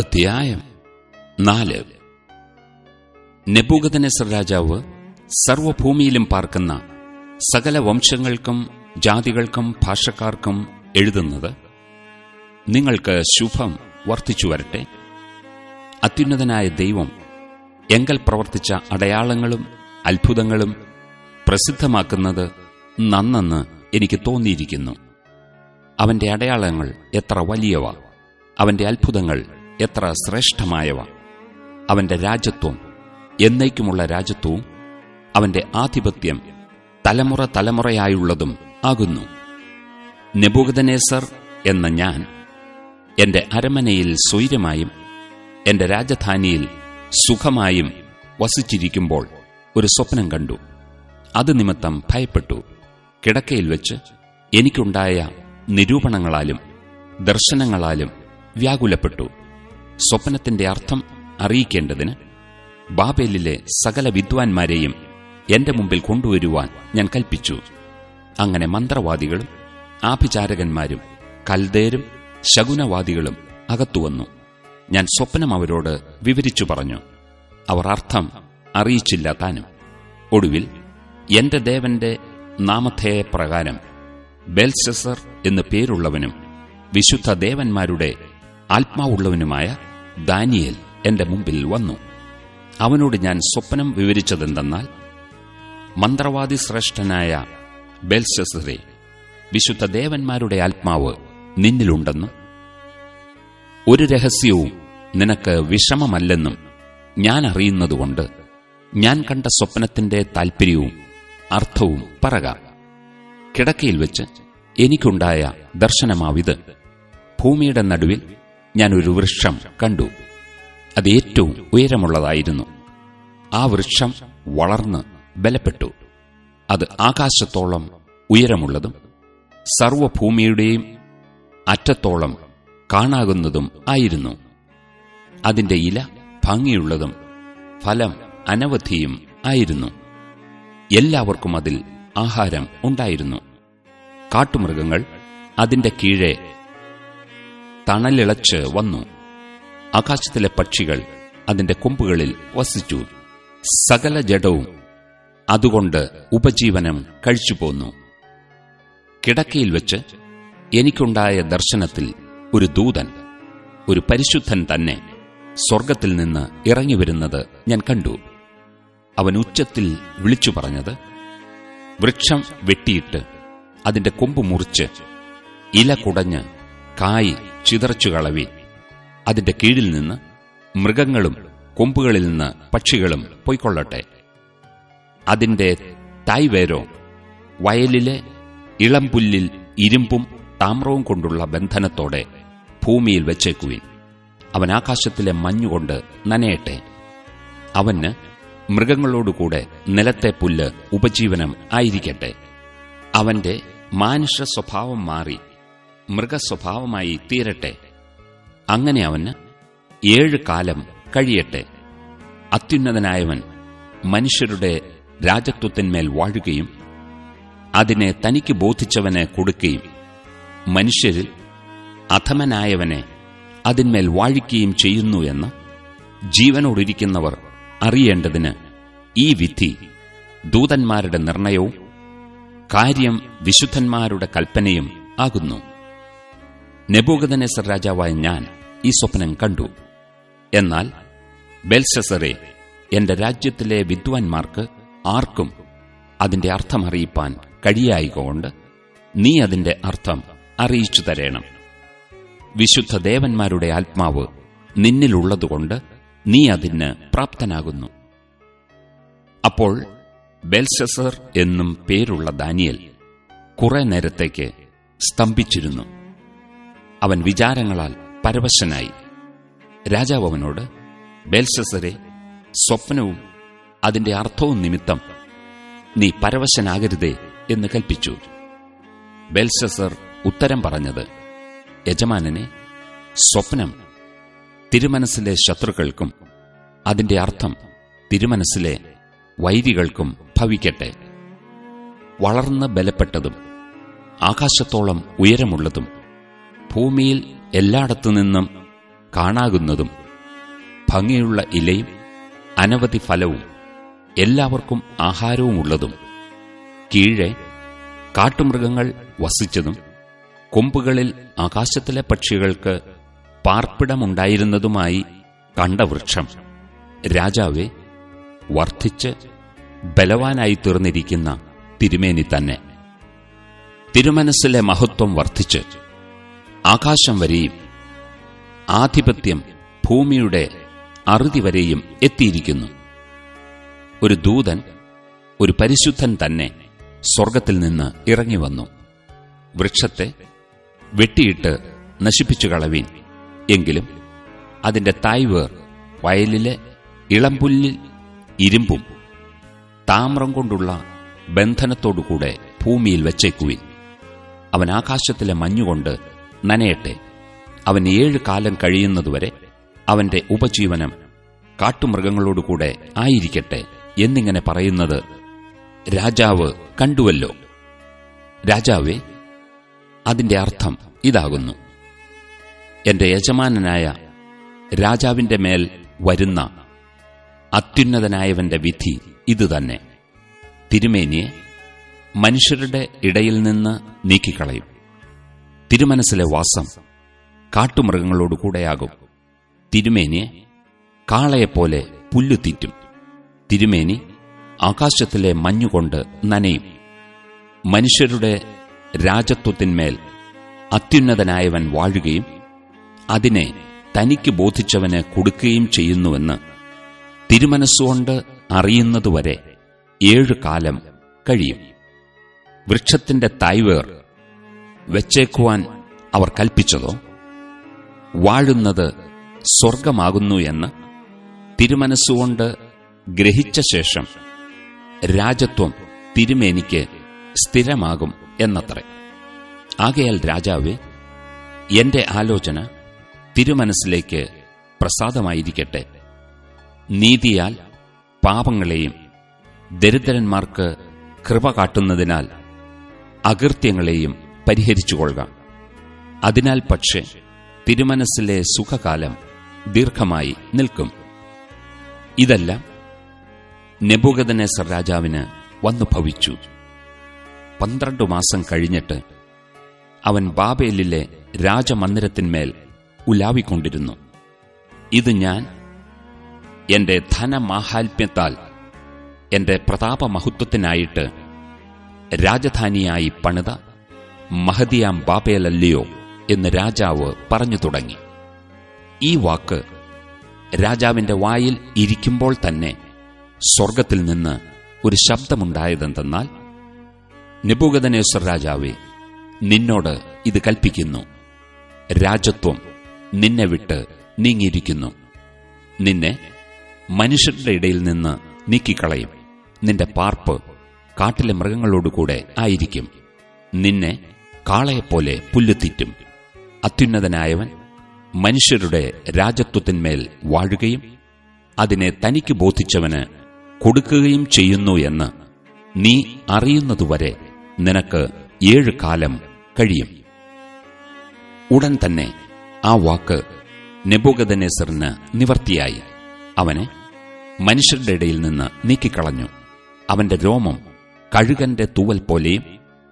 അധ്യായം നാല്. നെബൂഗതനെസർ രാജാവ് സർവഭൂമിയിലും പാർക്കുന്ന സകല വംശങ്ങൾക്കും ജാതികൾക്കും ഭാഷക്കാർക്കും എഴുതുന്നത് നിങ്ങൾക്ക് ശുഭം വർദ്ധിച്ചു വരട്ടെ. അത്യുന്നതനായ ദൈവം എങ്കൽ പ്രവർത്തിച്ച അടയാളങ്ങളും അത്ഭുതങ്ങളും പ്രസിദ്ധമാക്കുന്നത് നന്നെന്ന് എനിക്ക് തോന്നിയിരിക്കുന്നു. അവന്റെ അടയാളങ്ങൾ എത്ര വലിയവ. അവന്റെ അത്ഭുതങ്ങൾ എത്ര ശ്രേഷ്ഠമായവ. അവന്റെ രാജ്യത്വം എന്നേക്കുമുള്ള രാജ്യത്വവും അവന്റെ ആധിപത്യം തലമുറ തലമുറയായുള്ളതും ആകുന്നു. നെബുഗദനേസർ എന്ന ഞാൻ എന്റെ അരമനയിൽ സ്വൈരമായും എന്റെ രാജധാനിയിൽ സുഖമായും വസിച്ചിരിക്കുമ്പോൾ ഒരു സ്വപ്നം കണ്ടു. അത് നിമിത്തം ഭയപ്പെട്ടു. കിടക്കയിൽ വെച്ച് എനിക്കുണ്ടായ നിരൂപണങ്ങളാലും ദർശനങ്ങളാലും വ്യാകുലപ്പെട്ടു. സ്വപ്നത്തിന്റെ അർത്ഥം അറിയിക്കേണ്ടതിന് ബാബേലിലെ സകല വിദ്വാൻമാരെയും എന്റെ മുമ്പിൽ കൊണ്ടുവരുവാൻ ഞാൻ കൽപ്പിച്ചു. അങ്ങനെ മന്ത്രവാദികളും ആഭിചാരകന്മാരും കൽദേരും ശകുനവാദികളും അകത്തുവന്നു ഞാൻ സ്വപ്നം അവരോട് വിവരിച്ചു പറഞ്ഞു. അവർ അർത്ഥം അറിയിച്ചില്ല താനും. ഒടുവിൽ എന്റെ ദേവന്റെ നാമധേയ പ്രകാരം ബെൽസെസർ എന്നു പേരുള്ളവനും വിശുദ്ധ ദേവന്മാരുടെ ആത്മാവുള്ളവനുമായ ദാനിയേൽ എന്റെ മുമ്പിൽ വന്നു. അവനോട് ഞാൻ സ്വപ്നം വിവരിച്ചതെന്തെന്നാൽ മന്ത്രവാദി ശ്രേഷ്ഠനായ ബെൽസെസറെ വിശുദ്ധ ദേവന്മാരുടെ ആത്മാവ് നിന്നിലുണ്ടെന്നും ഒരു രഹസ്യവും നിനക്ക് വിഷമമല്ലെന്നും ഞാൻ അറിയുന്നതുകൊണ്ട് ഞാൻ കണ്ട സ്വപ്നത്തിന്റെ താൽപ്പര്യവും അർത്ഥവും പറക. കിടക്കയിൽ വെച്ച് എനിക്കുണ്ടായ ദർശനമാവിത്. ഭൂമിയുടെ നടുവിൽ ഞാൻ ഒരു വൃക്ഷം കണ്ടു. അത് ഏറ്റവും ഉയരമുള്ളതായിരുന്നു. ആ വൃക്ഷം വളർന്ന് ബലപ്പെട്ടു. അത് ആകാശത്തോളം ഉയരമുള്ളതും സർവഭൂമിയുടെയും അറ്റത്തോളം കാണാകുന്നതും ആയിരുന്നു. അതിന്റെ ഇല ഭംഗിയുള്ളതും ഫലം അനവധിയും ആയിരുന്നു. എല്ലാവർക്കും അതിൽ ആഹാരം ഉണ്ടായിരുന്നു. കാട്ടുമൃഗങ്ങൾ അതിന്റെ കീഴെ തണലിളച്ച് വന്നു. ആകാശത്തിലെ പക്ഷികൾ അതിന്റെ കൊമ്പുകളിൽ വസിച്ചു. സകല ജഡവും അതുകൊണ്ട് ഉപജീവനം കഴിച്ചുപോന്നു. കിടക്കയിൽ വെച്ച് എനിക്കുണ്ടായ ദർശനത്തിൽ ഒരു ദൂതൻ ഒരു പരിശുദ്ധൻ തന്നെ സ്വർഗത്തിൽ നിന്ന് ഇറങ്ങി വരുന്നത് ഞാൻ കണ്ടു. അവൻ ഉച്ചത്തിൽ വിളിച്ചു പറഞ്ഞത് വൃക്ഷം വെട്ടിയിട്ട് അതിന്റെ കൊമ്പ് മുറിച്ച് ഇല കുടഞ്ഞ് കായ് ചിതറച്ചു കളവി അതിന്റെ കീഴിൽ നിന്ന് മൃഗങ്ങളും കൊമ്പുകളിൽ നിന്ന് പക്ഷികളും പൊയ്ക്കൊള്ളട്ടെ. അതിന്റെ തായ്വേരോ വയലിലെ ഇളംപുല്ലിൽ ഇരുമ്പും താമ്രവും കൊണ്ടുള്ള ബന്ധനത്തോടെ ഭൂമിയിൽ വെച്ചേക്കുവിൻ. അവൻ ആകാശത്തിലെ മഞ്ഞുകൊണ്ട് നനയട്ടെ. അവന് മൃഗങ്ങളോടുകൂടെ നിലത്തെ പുല്ല് ഉപജീവനം ആയിരിക്കട്ടെ. അവന്റെ മാനുഷ സ്വഭാവം മാറി മൃഗസ്വഭാവമായി തീരട്ടെ. അങ്ങനെ അവന് ഏഴ് കാലം കഴിയട്ടെ. അത്യുന്നതനായവൻ മനുഷ്യരുടെ രാജത്വത്തിന്മേൽ വാഴുകയും അതിനെ തനിക്ക് ബോധിച്ചവന് കൊടുക്കുകയും മനുഷ്യരിൽ അധമനായവനെ അതിന്മേൽ വാഴിക്കുകയും ചെയ്യുന്നു എന്ന് ജീവനോടിരിക്കുന്നവർ അറിയേണ്ടതിന് ഈ വിധി ദൂതന്മാരുടെ നിർണയവും കാര്യം വിശുദ്ധന്മാരുടെ കൽപ്പനയും ആകുന്നു. നെബൂഗദനേസർ രാജാവായ ഞാൻ ഈ സ്വപ്നം കണ്ടു. എന്നാൽ ബെൽസസറെ എന്റെ രാജ്യത്തിലെ വിദ്വാൻമാർക്ക് ആർക്കും അതിന്റെ അർത്ഥം അറിയിപ്പാൻ കഴിയായികൊണ്ട് നീ അതിന്റെ അർത്ഥം അറിയിച്ചു തരേണം. വിശുദ്ധ ദേവന്മാരുടെ ആത്മാവ് നിന്നിലുള്ളതുകൊണ്ട് നീ അതിന് പ്രാപ്തനാകുന്നു. അപ്പോൾ ബെൽസസർ എന്നും പേരുള്ള ദാനിയൽ കുറെ നേരത്തേക്ക് സ്തംഭിച്ചിരുന്നു. അവൻ വിചാരങ്ങളാൽ പരവശനായി. രാജാവ് അവനോട് ബേൽസസരെ സ്വപ്നവും അതിന്റെ അർത്ഥവും നിമിത്തം നീ പരവശനാകരുതേ എന്ന് കൽപ്പിച്ചു. ബെൽസസർ ഉത്തരം പറഞ്ഞത് യജമാനനെ സ്വപ്നം തിരുമനസ്സിലെ ശത്രുക്കൾക്കും അതിന്റെ അർത്ഥം തിരുമനസ്സിലെ വൈരികൾക്കും ഭവിക്കട്ടെ. വളർന്ന് ബലപ്പെട്ടതും ആകാശത്തോളം ഉയരമുള്ളതും ഭൂമിയിൽ എല്ലായിടത്തുനിന്നും കാണാകുന്നതും ഭംഗിയുള്ള ഇലയും അനവധി ഫലവും എല്ലാവർക്കും ആഹാരവുമുള്ളതും. കീഴെ കാട്ടുമൃഗങ്ങൾ വസിച്ചതും കൊമ്പുകളിൽ ആകാശത്തിലെ പക്ഷികൾക്ക് പാർപ്പിടമുണ്ടായിരുന്നതുമായി കണ്ട വൃക്ഷം രാജാവെ വർദ്ധിച്ച് ബലവാനായി തീർന്നിരിക്കുന്ന തിരുമേനി തന്നെ. തിരുമനസ്സിലെ മഹത്വം വർദ്ധിച്ച് ആകാശം വരെയും ആധിപത്യം ഭൂമിയുടെ അറുതി വരെയും എത്തിയിരിക്കുന്നു. ഒരു ദൂതൻ ഒരു പരിശുദ്ധൻ തന്നെ സ്വർഗത്തിൽ നിന്ന് ഇറങ്ങി വന്നു. വൃക്ഷത്തെ വെട്ടിയിട്ട് നശിപ്പിച്ചു കളവീൻ. എങ്കിലും അതിന്റെ തായ്വേർ വയലിലെ ഇളംപുല്ലിൽ ഇരുമ്പും താമ്രം കൊണ്ടുള്ള ബന്ധനത്തോടുകൂടെ ഭൂമിയിൽ വെച്ചേക്കുവിൻ. അവൻ ആകാശത്തിലെ മഞ്ഞുകൊണ്ട് നനയട്ടെ. അവൻ ഏഴ് കാലം കഴിയുന്നതുവരെ അവന്റെ ഉപജീവനം കാട്ടുമൃഗങ്ങളോടുകൂടെ ആയിരിക്കട്ടെ എന്നിങ്ങനെ പറയുന്നത് രാജാവ് കണ്ടുവല്ലോ. രാജാവേ അതിന്റെ അർത്ഥം ഇതാകുന്നു. എന്റെ യജമാനനായ രാജാവിന്റെ മേൽ വരുന്ന അത്യുന്നതനായവന്റെ വിധി ഇതുതന്നെ. തിരുമേനിയെ മനുഷ്യരുടെ ഇടയിൽ നിന്ന് നീക്കിക്കളയും. തിരുമനസ്സിലെ വാസം കാട്ടുമൃഗങ്ങളോട് കൂടെയാകും. തിരുമേനിയെ കാളയെപ്പോലെ പുല്ലു തീറ്റും. തിരുമേനി ആകാശത്തിലെ മഞ്ഞുകൊണ്ട് നനയും. മനുഷ്യരുടെ രാജത്വത്തിന്മേൽ അത്യുന്നതനായവൻ വാഴുകയും അതിനെ തനിക്ക് ബോധിച്ചവന് കൊടുക്കുകയും ചെയ്യുന്നുവെന്ന് തിരുമനസ്സുകൊണ്ട് അറിയുന്നതുവരെ ഏഴു കാലം കഴിയും. വൃക്ഷത്തിന്റെ തായ്വേർ വെച്ചേക്കുവാൻ അവർ കൽപ്പിച്ചതോ? വാഴുന്നത് സ്വർഗമാകുന്നു എന്ന് തിരുമനസ്സുകൊണ്ട് ഗ്രഹിച്ച ശേഷം രാജത്വം തിരുമേനിക്ക് സ്ഥിരമാകും എന്നത്രേ. ആകയാൽ രാജാവേ എന്റെ ആലോചന തിരുമനസ്സിലേക്ക് പ്രസാദമായിരിക്കട്ടെ. നീതിയാൽ പാപങ്ങളെയും ദരിദ്രന്മാർക്ക് കൃപ കാട്ടുന്നതിനാൽ അകൃത്യങ്ങളെയും പരിഹരിച്ചുകൊള്ളുക. അതിനാൽ പക്ഷേ തിരുമനസ്സിലെ സുഖകാലം ദീർഘമായി നിൽക്കും. ഇതെല്ലാം നെബുഗദനേസർ രാജാവിന് വന്നു ഭവിച്ചു പന്ത്രണ്ടു മാസം കഴിഞ്ഞിട്ട് അവൻ ബാബേലിലെ രാജമന്ദിരത്തിന്മേൽ ഉലാവിക്കൊണ്ടിരുന്നു. ഇത് ഞാൻ എന്റെ ധനമാഹാത്മ്യത്താൽ എന്റെ പ്രതാപമഹത്വത്തിനായിട്ട് രാജധാനിയായി പണിത മഹദിയാം ബാബേലല്ലയോ എന്ന് രാജാവ് പറഞ്ഞു തുടങ്ങി. ഈ വാക്ക് രാജാവിന്റെ വായിൽ ഇരിക്കുമ്പോൾ തന്നെ സ്വർഗത്തിൽ നിന്ന് ഒരു ശബ്ദമുണ്ടായതെന്തെന്നാൽ നിപുഗതനേശ്വർ രാജാവേ നിന്നോട് ഇത് കൽപ്പിക്കുന്നു. രാജത്വം നിന്നെ വിട്ട് നീങ്ങിയിരിക്കുന്നു. നിന്നെ മനുഷ്യരുടെ ഇടയിൽ നിന്ന് നീക്കിക്കളയും. നിന്റെ പാർപ്പ് കാട്ടിലെ മൃഗങ്ങളോടുകൂടെ ആയിരിക്കും. നിന്നെ കാളയെപ്പോലെ പുല്ലുത്തീറ്റും അത്യുന്നതനായവൻ മനുഷ്യരുടെ രാജത്വത്തിന്മേൽ വാഴുകയും അതിനെ തനിക്ക് ബോധിച്ചവന് കൊടുക്കുകയും ചെയ്യുന്നു എന്ന് നീ അറിയുന്നതുവരെ നിനക്ക് ഏഴ് കാലം കഴിയും. ഉടൻ തന്നെ ആ വാക്ക് നെബുഗദനേസറിന് നിവർത്തിയായി. അവനെ മനുഷ്യരുടെ ഇടയിൽ നിന്ന് നീക്കിക്കളഞ്ഞു. അവന്റെ രോമം കഴുകന്റെ തൂവൽ പോലെയും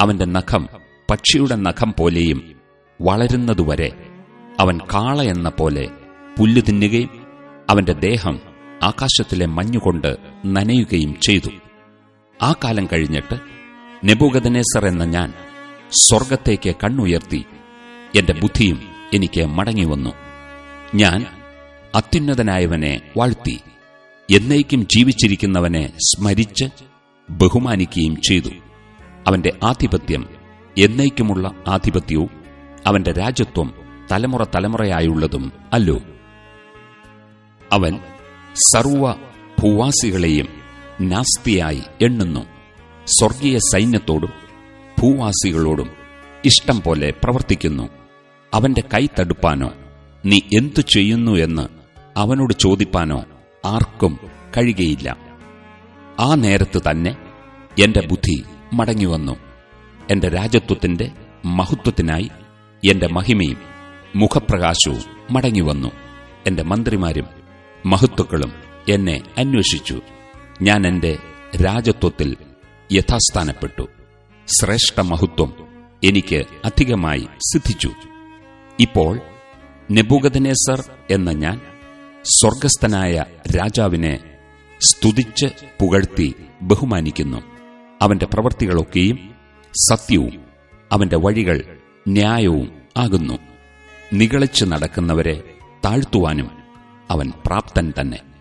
അവന്റെ നഖം പക്ഷിയുടെ നഖം പോലെയും വളരുന്നതുവരെ അവൻ കാള എന്ന പോലെ പുല്ലു തിന്നുകയും അവന്റെ ദേഹം ആകാശത്തിലെ മഞ്ഞുകൊണ്ട് നനയുകയും ചെയ്തു. ആ കാലം കഴിഞ്ഞിട്ട് നെബുഗദനേസർ എന്ന ഞാൻ സ്വർഗത്തേക്ക് കണ്ണുയർത്തി എന്റെ ബുദ്ധിയും എനിക്ക് മടങ്ങി വന്നു. ഞാൻ അത്യുന്നതനായവനെ വാഴ്ത്തി എന്നേക്കും ജീവിച്ചിരിക്കുന്നവനെ സ്മരിച്ച് ബഹുമാനിക്കുകയും ചെയ്തു. അവന്റെ ആധിപത്യം എന്നേക്കുമുള്ള ആധിപത്യവും അവന്റെ രാജ്യത്വം തലമുറ തലമുറയായുള്ളതും അല്ലോ. അവൻ സർവ ഭൂവാസികളെയും നാസ്തിയായി എണ്ണുന്നു. സ്വർഗീയ സൈന്യത്തോടും ഭൂവാസികളോടും ഇഷ്ടം പോലെ പ്രവർത്തിക്കുന്നു. അവന്റെ കൈ തടുപ്പാനോ നീ എന്തു ചെയ്യുന്നു എന്ന് അവനോട് ചോദിപ്പാനോ ആർക്കും കഴിയുകയില്ല. ആ നേരത്ത് തന്നെ എന്റെ ബുദ്ധി മടങ്ങിവന്നു. എന്റെ രാജത്വത്തിന്റെ മഹത്വത്തിനായി എന്റെ മഹിമയും മുഖപ്രകാശവും മടങ്ങിവന്നു എന്റെ മന്ത്രിമാരും മഹത്വക്കളും എന്നെ അന്വേഷിച്ചു. ഞാൻ എന്റെ രാജത്വത്തിൽ യഥാസ്ഥാനപ്പെട്ടു. ശ്രേഷ്ഠ മഹത്വം എനിക്ക് അധികമായി സിദ്ധിച്ചു. ഇപ്പോൾ നെബുഗദനേസർ എന്ന ഞാൻ സ്വർഗസ്ഥനായ രാജാവിനെ സ്തുതിച്ച് പുകഴ്ത്തി ബഹുമാനിക്കുന്നു. അവന്റെ പ്രവൃത്തികളൊക്കെയും സത്യവും അവന്റെ വഴികൾ ന്യായവും ആകുന്നു. നികളിച്ചു നടക്കുന്നവരെ താഴ്ത്തുവാനും അവൻ പ്രാപ്തൻ തന്നെ.